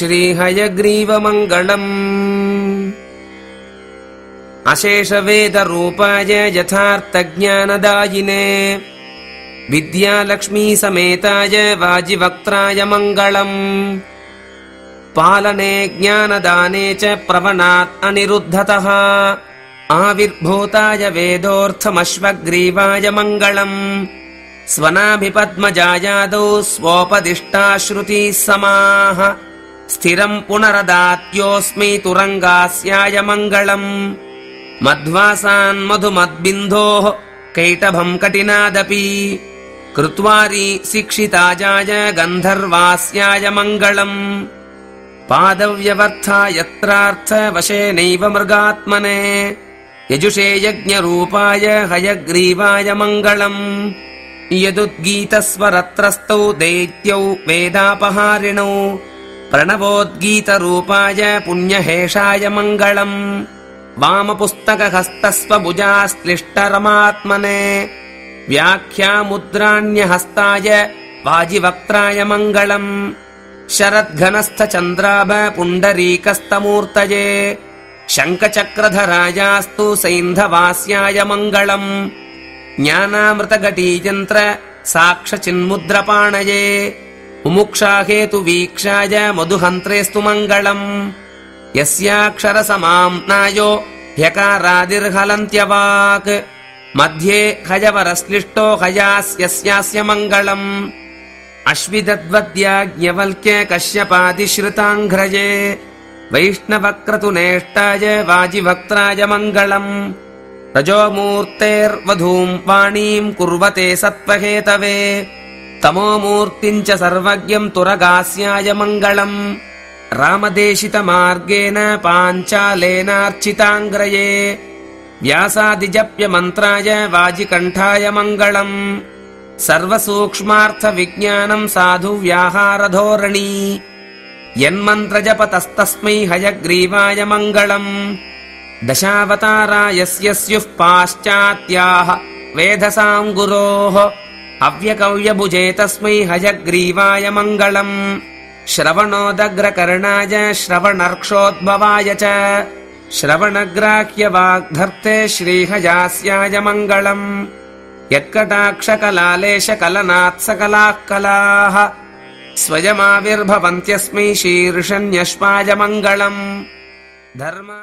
श्रीहयग्रीवमङ्गलम्। अशेषवेदरूपाय यथार्थज्ञानदायिने। विद्यालक्ष्मीसमेताय वाजिवक्त्राय मङ्गलम्। पालने ज्ञानदाने च प्रवणात् अनिरुद्धतः। आविर्भूताय वेदोऽर्थमश्वग्रीवाय मङ्गलम्। स्वनाभिपद्मजायादौ स्वोपदिष्टाश्रुतिः समाः स्थिरम् पुनरदात्योऽस्मै तुरङ्गास्याय मङ्गलम्। मध्वासान्मधुमद्बिन्धोः कैटभम् कटिनादपि। कृत्वारि शिक्षिताजाय गन्धर्वास्याय मङ्गलम्। पादव्यवर्था यत्रार्थवशेनैव मृगात्मने। यजुषे यज्ञरूपाय हयग्रीवाय मङ्गलम्। यदुद्गीतस्वरत्रस्तौ दैत्यौ वेदापहारिणौ प्रणवोद्गीतरूपाय पुण्यहेशाय मङ्गलम् वामपुस्तकहस्तस्वभुजाश्लिष्टरमात्मने व्याख्यामुद्राण्यहस्ताय वाजिवक्त्राय मङ्गलम् शरद्घनस्थचन्द्राभ पुण्डरीकस्तमूर्तये शङ्खचक्रधरायास्तु सैन्धवास्याय मङ्गलम् ज्ञानामृतघटीयन्त्र साक्षचिन्मुद्रपाणये मुमुक्षाहेतुवीक्षाय मधुहन्त्रेस्तु मङ्गलम्। यस्याक्षरसमाम्नायो ह्यकारादिर्हलन्त्यवाक्। मध्ये हयवरश्लिष्टो हयास्यस्यास्य मङ्गलम्। अश्विदद्वद्याज्ञवल्क्य कश्यपादिश्रुताङ्घ्रजे वैष्णवक्रतुनेष्टाय वाजिवक्त्राय मङ्गलम्। रजोमूर्तेर्वधूम् वाणीम् कुर्वते सत्त्वहेतवे तमोमूर्तिम् च सर्वज्ञम् तुरगास्याय मङ्गलम्। रामदेशितमार्गेण पाञ्चालेनार्चिताङ्ग्रये। व्यासादिजप्यमन्त्राय वाजिकण्ठाय मङ्गलम्। सर्वसूक्ष्मार्थविज्ञानम् साधु व्याहारधोरणी यन्मन्त्रजपतस्तस्मै हयग्रीवाय मङ्गलम्। दशावतारा यस्य स्युः पाश्चात्याः वेधसाम् गुरोः अव्यकव्यभुजे तस्मै हयग्रीवाय मङ्गलम्। श्रवणोदग्रकर्णाय श्रवणर्क्षोद्भवाय च। श्रवणग्राह्यवाग्धर्ते श्रीहयास्याय मङ्गलम्। यत्कटाक्षकलालेशकलनात्सकलाः। कलाः स्वयमाविर्भवन्त्यस्मै शीर्षन्यश्वाय मङ्गलम्। धर्म